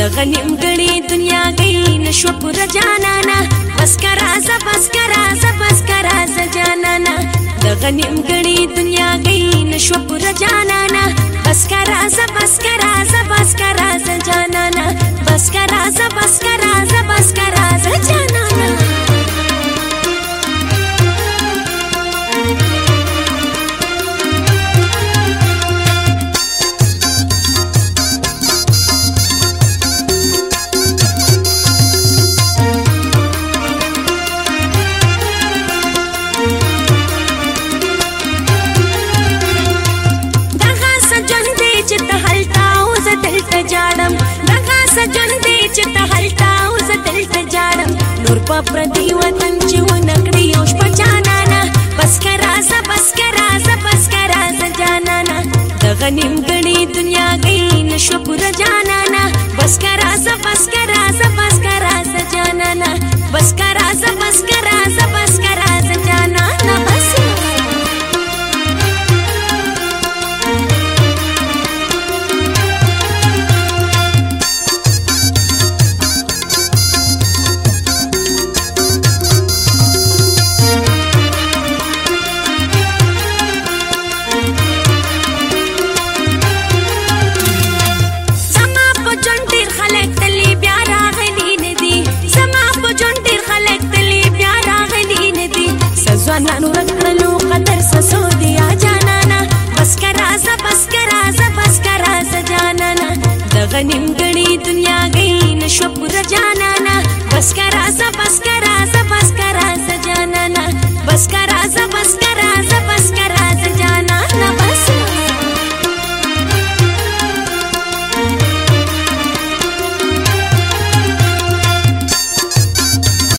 د غنیم غړي دنیا گئی نشو پر جانانا بس کرا ز بس کرا ز بس کرا ز جانانا د غنیم غړي دنیا گئی نشو پر جانانا بس کرا ز بس کرا ز بس کرا ز جانانا بس کرا سجن دی چې ته هلته او زه دلته جاړم نور په پردي وطن چې ونکړي یو شپه جانانه بس که رازه بس که رازه بس که رازه جانانه دغه نیمګړې دنیا گئی نشوه پوره جانانه بس که رازه بس که رازه بس که رازه جانانه بس که رازه بس که رازه جانانو رنگ کړلو قدر سسو دیا جانانا بس که رازه بس که رازه بس که رازه جانانا دغه نیمګړې دنیا گئی نشوه پوره جانانا بس که رازه بس که رازه بس که رازه جانانا بس که رازه بس که رازه